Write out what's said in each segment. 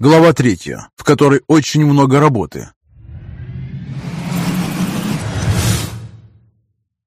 Глава третья, в которой очень много работы.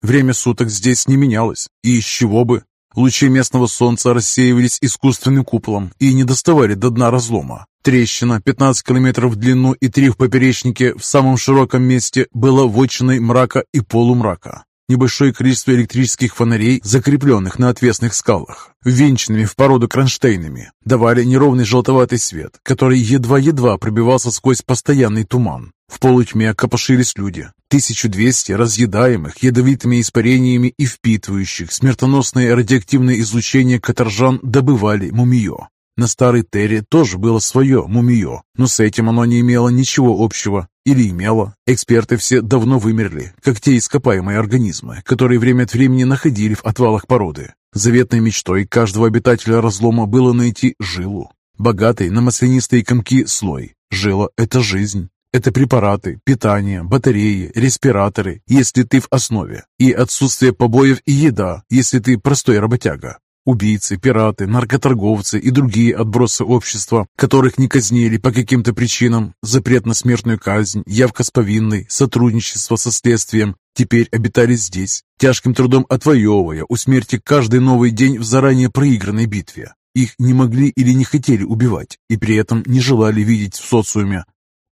Время суток здесь не менялось, и из чего бы? Лучи местного солнца рассеивались искусственным куполом и не доставали до дна разлома. Трещина, 15 километров в длину и 3 в поперечнике, в самом широком месте, была вотчиной мрака и полумрака. Небольшое количество электрических фонарей, закрепленных на отвесных скалах, венчанными в породу кронштейнами, давали неровный желтоватый свет, который едва-едва пробивался сквозь постоянный туман. В полутьме копошились люди. 1200 разъедаемых ядовитыми испарениями и впитывающих смертоносное радиоактивное излучение каторжан добывали мумиё. На старой Терре тоже было свое мумиё, но с этим оно не имело ничего общего. Или имело. Эксперты все давно вымерли, как те ископаемые организмы, которые время от времени находили в отвалах породы. Заветной мечтой каждого обитателя разлома было найти жилу. Богатый на маслянистые комки слой. Жила – это жизнь. Это препараты, питание, батареи, респираторы, если ты в основе, и отсутствие побоев и еда, если ты простой работяга. Убийцы, пираты, наркоторговцы и другие отбросы общества, которых не казнили по каким-то причинам, запрет на смертную казнь, явка с повинной, сотрудничество со следствием, теперь обитали здесь, тяжким трудом отвоевывая у смерти каждый новый день в заранее проигранной битве. Их не могли или не хотели убивать, и при этом не желали видеть в социуме.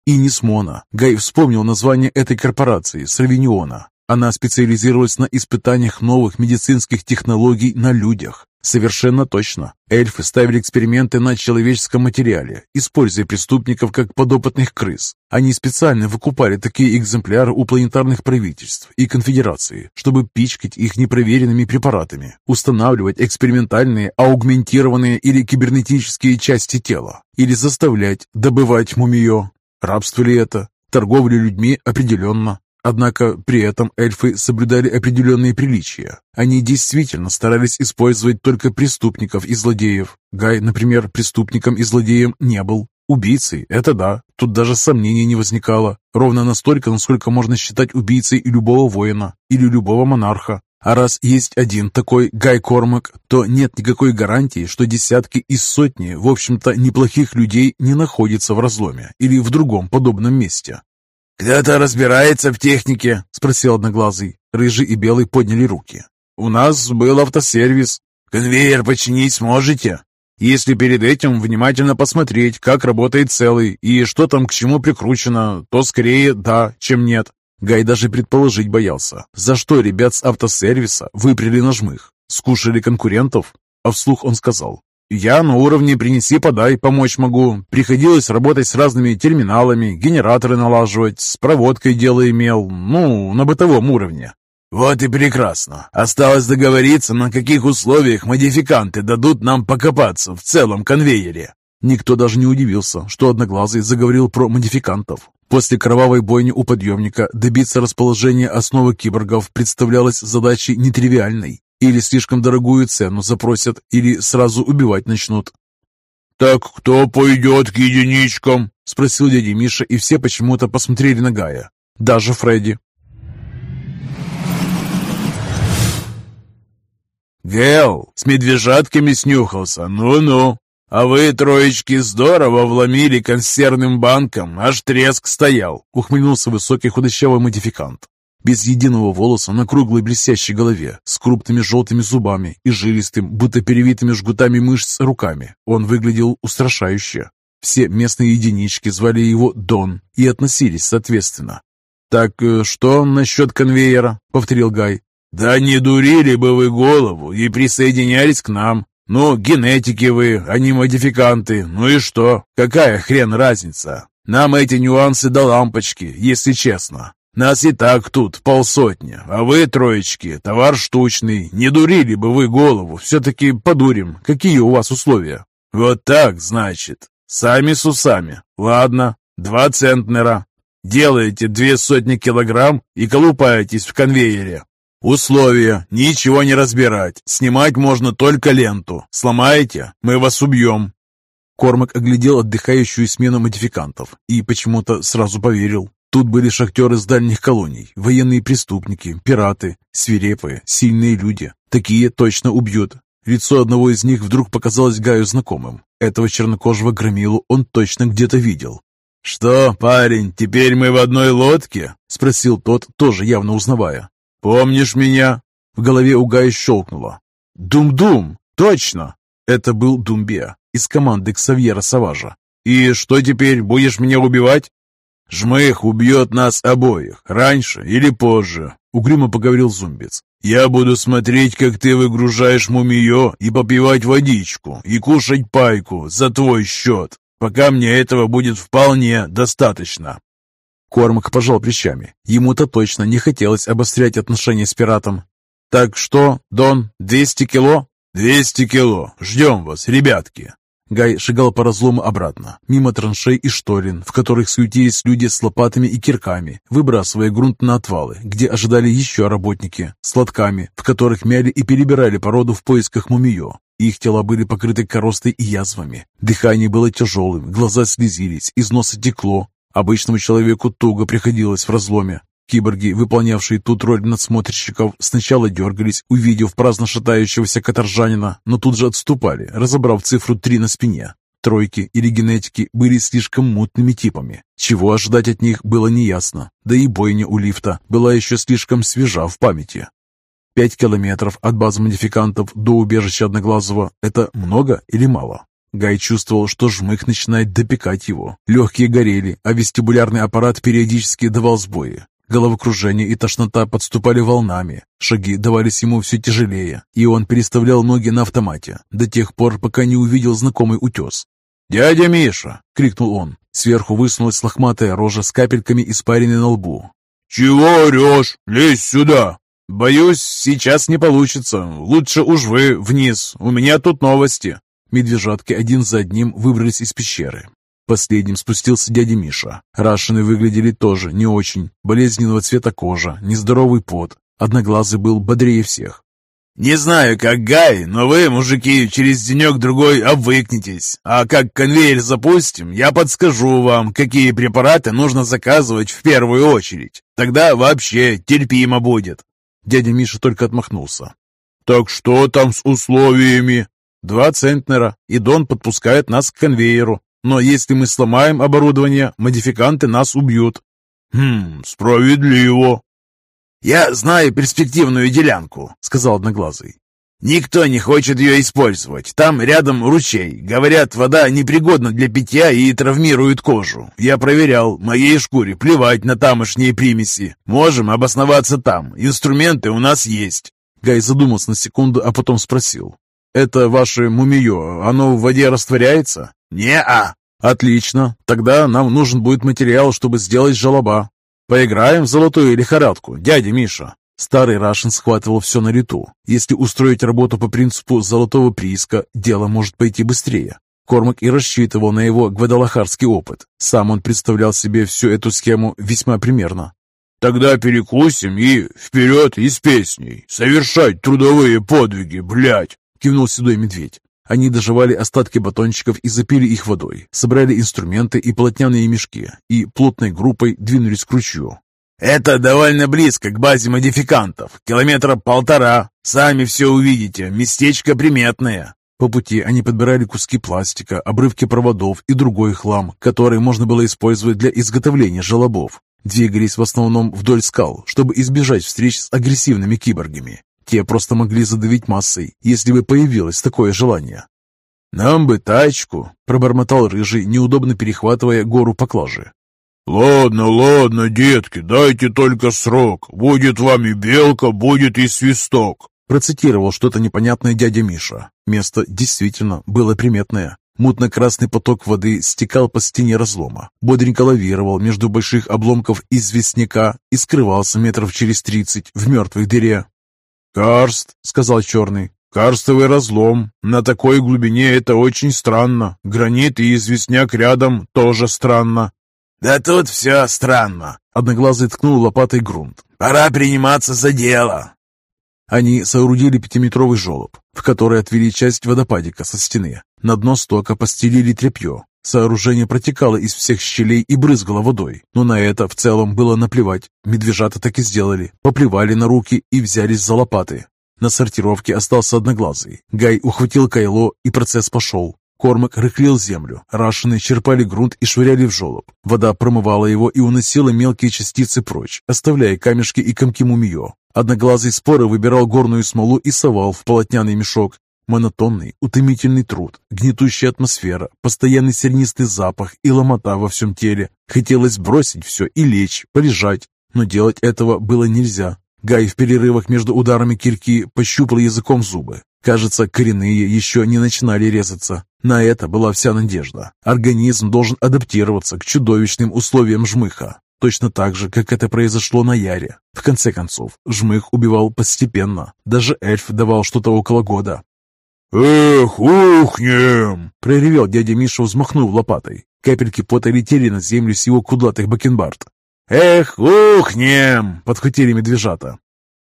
И не Смона. Гай вспомнил название этой корпорации, Сравиниона. Она специализировалась на испытаниях новых медицинских технологий на людях. Совершенно точно. Эльфы ставили эксперименты на человеческом материале, используя преступников как подопытных крыс. Они специально выкупали такие экземпляры у планетарных правительств и конфедерации, чтобы пичкать их непроверенными препаратами, устанавливать экспериментальные, аугментированные или кибернетические части тела, или заставлять добывать мумиё. Рабство ли это? Торговля людьми определенно. Однако при этом эльфы соблюдали определенные приличия. Они действительно старались использовать только преступников и злодеев. Гай, например, преступником и злодеем не был. Убийцей – это да, тут даже сомнений не возникало. Ровно настолько, насколько можно считать убийцей и любого воина, или любого монарха. А раз есть один такой Гай Кормак, то нет никакой гарантии, что десятки и сотни, в общем-то, неплохих людей не находятся в разломе или в другом подобном месте. «Кто-то разбирается в технике?» — спросил Одноглазый. Рыжий и Белый подняли руки. «У нас был автосервис. Конвейер починить сможете?» Если перед этим внимательно посмотреть, как работает целый и что там к чему прикручено, то скорее да, чем нет. Гай даже предположить боялся, за что ребят с автосервиса выпряли на жмых. Скушали конкурентов? А вслух он сказал, я на уровне «принеси-подай» помочь могу. Приходилось работать с разными терминалами, генераторы налаживать, с проводкой дело имел, ну, на бытовом уровне. Вот и прекрасно. Осталось договориться, на каких условиях модификанты дадут нам покопаться в целом конвейере. Никто даже не удивился, что Одноглазый заговорил про модификантов. После кровавой бойни у подъемника добиться расположения основы киборгов представлялось задачей нетривиальной. Или слишком дорогую цену запросят, или сразу убивать начнут. «Так кто пойдет к единичкам?» — спросил дядя Миша, и все почему-то посмотрели на Гая. Даже Фредди. «Гел, с медвежатками снюхался, ну-ну. А вы, троечки, здорово вломили консервным банком, аж треск стоял», — ухмыльнулся высокий худощавый модификант без единого волоса на круглой блестящей голове, с крупными желтыми зубами и жилистым, будто перевитыми жгутами мышц руками. Он выглядел устрашающе. Все местные единички звали его Дон и относились соответственно. «Так э, что насчет конвейера?» — повторил Гай. «Да не дурили бы вы голову и присоединялись к нам. Ну, генетики вы, а не модификанты. Ну и что? Какая хрен разница? Нам эти нюансы до лампочки, если честно. Нас и так тут полсотни, а вы, троечки, товар штучный. Не дурили бы вы голову, все-таки подурим. Какие у вас условия? Вот так, значит. Сами с усами. Ладно, два центнера. Делаете две сотни килограмм и колупаетесь в конвейере. Условия. Ничего не разбирать. Снимать можно только ленту. Сломаете? Мы вас убьем. Кормак оглядел отдыхающую смену модификантов и почему-то сразу поверил. Тут были шахтеры с дальних колоний, военные преступники, пираты, свирепые, сильные люди. Такие точно убьют. Лицо одного из них вдруг показалось Гаю знакомым. Этого чернокожего громилу он точно где-то видел. «Что, парень, теперь мы в одной лодке?» — спросил тот, тоже явно узнавая. «Помнишь меня?» В голове у Гая щелкнуло. «Дум-дум! Точно!» Это был Думбе из команды Ксавьера Саважа. «И что теперь, будешь меня убивать?» «Жмых убьет нас обоих, раньше или позже», — угрюмо поговорил зумбец. «Я буду смотреть, как ты выгружаешь мумиё и попивать водичку, и кушать пайку за твой счет, пока мне этого будет вполне достаточно». Кормак пожал плечами. Ему-то точно не хотелось обострять отношения с пиратом. «Так что, Дон, 200 кило?» «200 кило. Ждем вас, ребятки!» Гай шагал по разлому обратно, мимо траншей и шторин, в которых суетились люди с лопатами и кирками, выбрасывая грунт на отвалы, где ожидали еще работники, с лотками, в которых мяли и перебирали породу в поисках мумиё. Их тела были покрыты коростой и язвами. Дыхание было тяжелым, глаза слезились, из носа текло. Обычному человеку туго приходилось в разломе, Киборги, выполнявшие тут роль надсмотрщиков, сначала дергались, увидев праздно шатающегося каторжанина, но тут же отступали, разобрав цифру 3 на спине. Тройки или генетики были слишком мутными типами. Чего ожидать от них было неясно, да и бойня у лифта была еще слишком свежа в памяти. Пять километров от базы модификантов до убежища Одноглазого – это много или мало? Гай чувствовал, что жмых начинает допекать его. Легкие горели, а вестибулярный аппарат периодически давал сбои. Головокружение и тошнота подступали волнами. Шаги давались ему все тяжелее, и он переставлял ноги на автомате до тех пор, пока не увидел знакомый утес. «Дядя Миша!» — крикнул он. Сверху высунулась лохматая рожа с капельками испарины на лбу. «Чего орешь? Лезь сюда!» «Боюсь, сейчас не получится. Лучше уж вы вниз. У меня тут новости». Медвежатки один за одним выбрались из пещеры. Последним спустился дядя Миша. Рашины выглядели тоже не очень. Болезненного цвета кожа, нездоровый пот. Одноглазый был бодрее всех. «Не знаю, как Гай, но вы, мужики, через денек-другой обвыкнетесь. А как конвейер запустим, я подскажу вам, какие препараты нужно заказывать в первую очередь. Тогда вообще терпимо будет». Дядя Миша только отмахнулся. «Так что там с условиями?» «Два центнера, и Дон подпускает нас к конвейеру. Но если мы сломаем оборудование, модификанты нас убьют. Хм, справедливо. Я знаю перспективную делянку, сказал Одноглазый. Никто не хочет ее использовать. Там рядом ручей. Говорят, вода непригодна для питья и травмирует кожу. Я проверял. Моей шкуре плевать на тамошние примеси. Можем обосноваться там. Инструменты у нас есть. Гай задумался на секунду, а потом спросил. «Это ваше мумиё, оно в воде растворяется?» «Не-а». «Отлично. Тогда нам нужен будет материал, чтобы сделать желоба. Поиграем в золотую лихорадку, дядя Миша». Старый Рашин схватывал все на лету. Если устроить работу по принципу золотого прииска, дело может пойти быстрее. Кормак и рассчитывал на его гвадалахарский опыт. Сам он представлял себе всю эту схему весьма примерно. «Тогда перекусим и вперед из песней. Совершать трудовые подвиги, блядь!» — кивнул седой медведь. Они доживали остатки батончиков и запили их водой, собрали инструменты и полотняные мешки и плотной группой двинулись к ручью. «Это довольно близко к базе модификантов. Километра полтора. Сами все увидите. Местечко приметное». По пути они подбирали куски пластика, обрывки проводов и другой хлам, который можно было использовать для изготовления желобов. Двигались в основном вдоль скал, чтобы избежать встреч с агрессивными киборгами. Те просто могли задавить массой, если бы появилось такое желание. «Нам бы тачку», — пробормотал Рыжий, неудобно перехватывая гору поклажи. «Ладно, ладно, детки, дайте только срок. Будет вам и белка, будет и свисток», — процитировал что-то непонятное дядя Миша. Место действительно было приметное. Мутно-красный поток воды стекал по стене разлома, бодренько лавировал между больших обломков известняка и скрывался метров через тридцать в мертвой дыре. «Карст», — сказал Черный, — «карстовый разлом. На такой глубине это очень странно. Гранит и известняк рядом тоже странно». «Да тут все странно», — Одноглазый ткнул лопатой грунт. «Пора приниматься за дело». Они соорудили пятиметровый желоб, в который отвели часть водопадика со стены. На дно стока постелили тряпье, Сооружение протекало из всех щелей и брызгало водой, но на это в целом было наплевать. Медвежата так и сделали, поплевали на руки и взялись за лопаты. На сортировке остался одноглазый. Гай ухватил кайло, и процесс пошел. Кормак рыхлил землю, рашены черпали грунт и швыряли в желоб. Вода промывала его и уносила мелкие частицы прочь, оставляя камешки и комки мумиё. Одноглазый споры выбирал горную смолу и совал в полотняный мешок. Монотонный, утомительный труд, гнетущая атмосфера, постоянный сернистый запах и ломота во всем теле. Хотелось бросить все и лечь, полежать, но делать этого было нельзя. Гай в перерывах между ударами кирки пощупал языком зубы. Кажется, коренные еще не начинали резаться. На это была вся надежда. Организм должен адаптироваться к чудовищным условиям жмыха. Точно так же, как это произошло на Яре. В конце концов, жмых убивал постепенно. Даже эльф давал что-то около года. «Эх, ухнем!» — проревел дядя Миша, взмахнув лопатой. Капельки пота летели на землю с его кудлатых бакенбард. «Эх, ухнем!» — подхватили медвежата.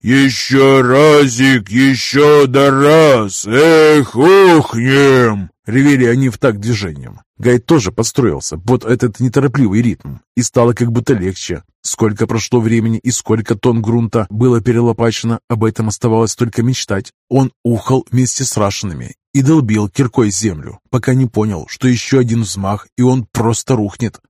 «Еще разик, еще да раз! Эх, ухнем!» Ревели они в такт движением. Гай тоже подстроился под этот неторопливый ритм, и стало как будто легче. Сколько прошло времени и сколько тонн грунта было перелопачено, об этом оставалось только мечтать. Он ухал вместе с рашенными и долбил киркой землю, пока не понял, что еще один взмах, и он просто рухнет.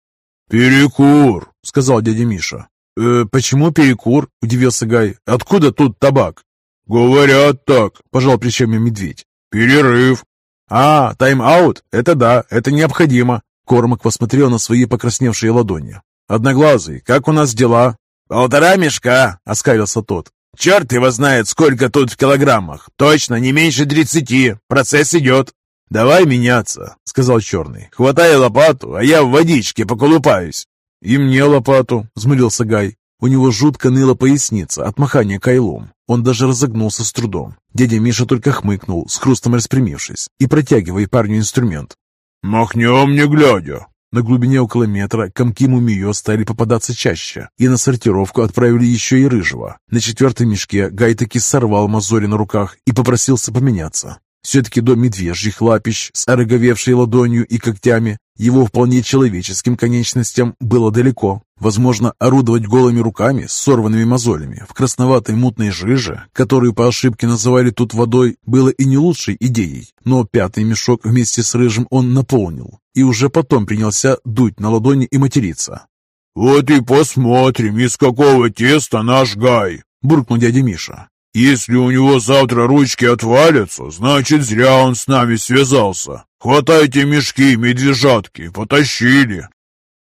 «Перекур!» — сказал дядя Миша. «Э, «Почему перекур?» — удивился Гай. «Откуда тут табак?» «Говорят так», — пожал плечами медведь. «Перерыв». «А, тайм-аут? Это да, это необходимо». Кормак посмотрел на свои покрасневшие ладони. «Одноглазый, как у нас дела?» «Полтора мешка», — оскалился тот. «Черт его знает, сколько тут в килограммах. Точно, не меньше тридцати. Процесс идет». «Давай меняться», — сказал Черный. «Хватай лопату, а я в водичке поколупаюсь». «И мне лопату», — взмолился Гай. У него жутко ныла поясница от махания кайлом. Он даже разогнулся с трудом. Дядя Миша только хмыкнул, с хрустом распрямившись и протягивая парню инструмент. «Махнем не глядя». На глубине около метра комки мумиё стали попадаться чаще, и на сортировку отправили еще и рыжего. На четвертом мешке Гай таки сорвал мозоли на руках и попросился поменяться. Все-таки до медвежьих лапищ с ороговевшей ладонью и когтями его вполне человеческим конечностям было далеко. Возможно, орудовать голыми руками с сорванными мозолями в красноватой мутной жиже, которую по ошибке называли тут водой, было и не лучшей идеей. Но пятый мешок вместе с рыжим он наполнил и уже потом принялся дуть на ладони и материться. «Вот и посмотрим, из какого теста наш Гай!» – буркнул дядя Миша. Если у него завтра ручки отвалятся, значит, зря он с нами связался. Хватайте мешки, медвежатки, потащили.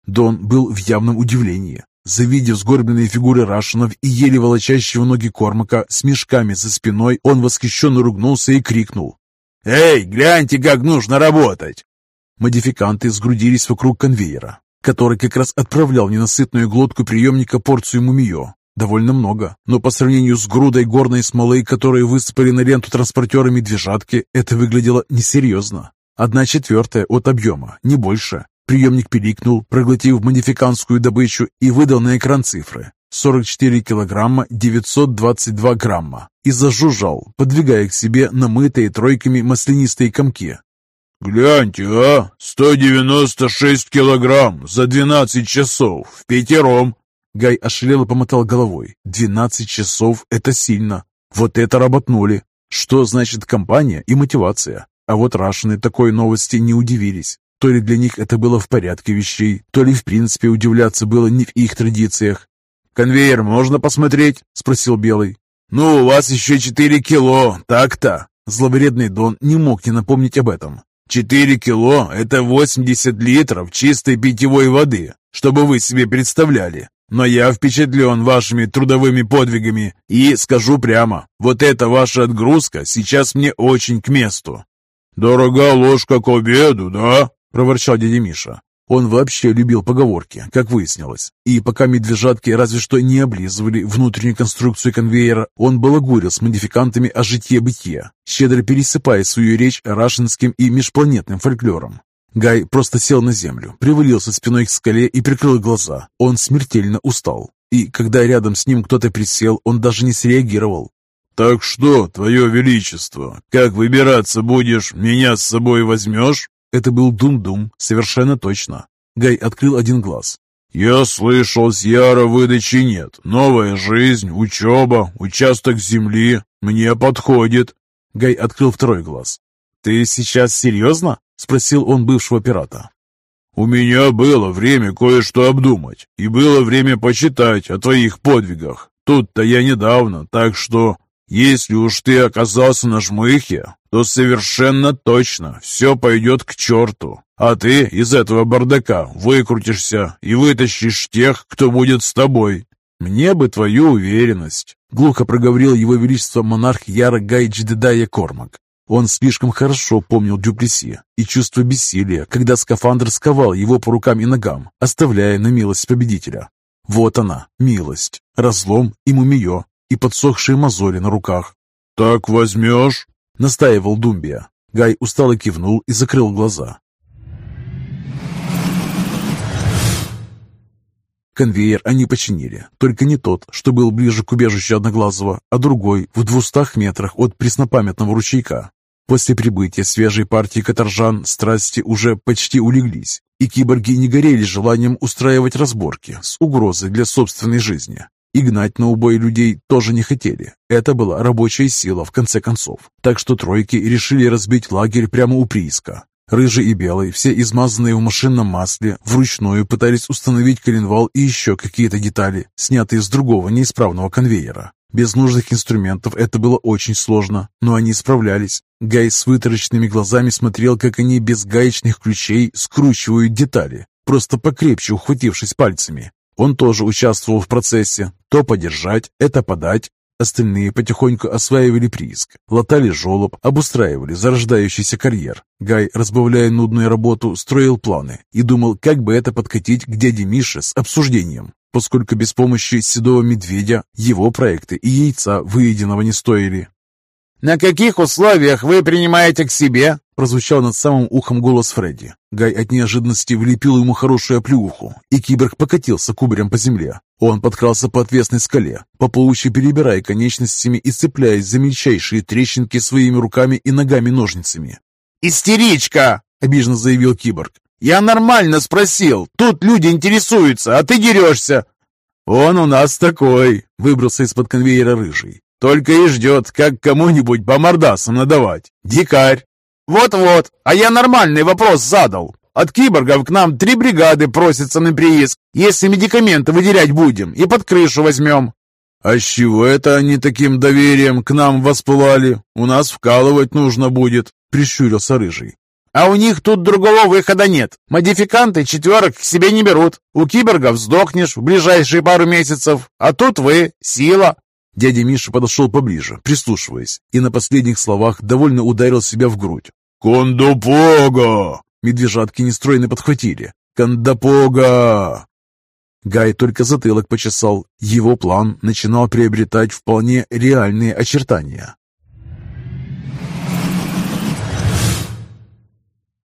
Дон был в явном удивлении. Завидев сгорбленные фигуры Рашинов и еле волочащего ноги Кормака с мешками за спиной, он восхищенно ругнулся и крикнул. «Эй, гляньте, как нужно работать!» Модификанты сгрудились вокруг конвейера, который как раз отправлял в ненасытную глотку приемника порцию мумиё. Довольно много, но по сравнению с грудой горной смолы, которые высыпали на ленту транспортера медвежатки, это выглядело несерьезно. Одна четвертая от объема, не больше. Приемник пиликнул, проглотив модификанскую добычу и выдал на экран цифры. 44 килограмма 922 грамма и зажужжал, подвигая к себе намытые тройками маслянистые комки. «Гляньте, а! 196 килограмм за 12 часов, в пятером!» Гай ошалело помотал головой. «Двенадцать часов — это сильно. Вот это работнули. Что значит компания и мотивация? А вот Рашины такой новости не удивились. То ли для них это было в порядке вещей, то ли в принципе удивляться было не в их традициях. «Конвейер можно посмотреть?» — спросил Белый. «Ну, у вас еще четыре кило, так-то!» Зловредный Дон не мог не напомнить об этом. «Четыре кило — это восемьдесят литров чистой питьевой воды, чтобы вы себе представляли. Но я впечатлен вашими трудовыми подвигами и скажу прямо, вот эта ваша отгрузка сейчас мне очень к месту». «Дорога ложка к обеду, да?» – проворчал дядя Миша. Он вообще любил поговорки, как выяснилось. И пока медвежатки разве что не облизывали внутреннюю конструкцию конвейера, он балагурил с модификантами о житье-бытие, щедро пересыпая свою речь рашинским и межпланетным фольклором. Гай просто сел на землю, привалился спиной к скале и прикрыл глаза. Он смертельно устал. И когда рядом с ним кто-то присел, он даже не среагировал. «Так что, твое величество, как выбираться будешь? Меня с собой возьмешь?» Это был Дум-Дум, совершенно точно. Гай открыл один глаз. «Я слышал, с Яра выдачи нет. Новая жизнь, учеба, участок земли. Мне подходит». Гай открыл второй глаз. «Ты сейчас серьезно?» Спросил он бывшего пирата. «У меня было время кое-что обдумать, и было время почитать о твоих подвигах. Тут-то я недавно, так что, если уж ты оказался на жмыхе, то совершенно точно все пойдет к черту, а ты из этого бардака выкрутишься и вытащишь тех, кто будет с тобой. Мне бы твою уверенность», — глухо проговорил его величество монарх Яра Гайдждедая Кормак. Он слишком хорошо помнил Дюплеси и чувство бессилия, когда скафандр сковал его по рукам и ногам, оставляя на милость победителя. Вот она, милость, разлом и мумиё, и подсохшие мозоли на руках. «Так возьмешь?» — настаивал Думбия. Гай устало кивнул и закрыл глаза. Конвейер они починили, только не тот, что был ближе к убежищу Одноглазого, а другой в двухстах метрах от преснопамятного ручейка. После прибытия свежей партии каторжан страсти уже почти улеглись, и киборги не горели желанием устраивать разборки с угрозой для собственной жизни. И гнать на убой людей тоже не хотели. Это была рабочая сила в конце концов. Так что тройки решили разбить лагерь прямо у прииска. Рыжий и белый, все измазанные в машинном масле, вручную пытались установить коленвал и еще какие-то детали, снятые с другого неисправного конвейера. Без нужных инструментов это было очень сложно, но они справлялись. Гай с вытаращенными глазами смотрел, как они без гаечных ключей скручивают детали, просто покрепче ухватившись пальцами. Он тоже участвовал в процессе. То подержать, это подать, Остальные потихоньку осваивали прииск, латали жолоб, обустраивали зарождающийся карьер. Гай, разбавляя нудную работу, строил планы и думал, как бы это подкатить к дяде Мише с обсуждением, поскольку без помощи седого медведя его проекты и яйца выеденного не стоили. «На каких условиях вы принимаете к себе?» Прозвучал над самым ухом голос Фредди. Гай от неожиданности влепил ему хорошую оплюху, и киборг покатился кубарем по земле. Он подкрался по отвесной скале, по паучьи перебирая конечностями и цепляясь за мельчайшие трещинки своими руками и ногами-ножницами. «Истеричка!» — обиженно заявил киборг. «Я нормально спросил. Тут люди интересуются, а ты дерешься!» «Он у нас такой!» — выбрался из-под конвейера рыжий. Только и ждет, как кому-нибудь по мордасам надавать. Дикарь. Вот-вот, а я нормальный вопрос задал. От киборгов к нам три бригады просятся на прииск, если медикаменты выделять будем и под крышу возьмем. А с чего это они таким доверием к нам воспылали? У нас вкалывать нужно будет, прищурился Рыжий. А у них тут другого выхода нет. Модификанты четверок к себе не берут. У киборгов сдохнешь в ближайшие пару месяцев. А тут вы — сила. Дядя Миша подошел поближе, прислушиваясь, и на последних словах довольно ударил себя в грудь. «Кондопога!» Медвежатки нестройно подхватили. «Кондопога!» Гай только затылок почесал. Его план начинал приобретать вполне реальные очертания.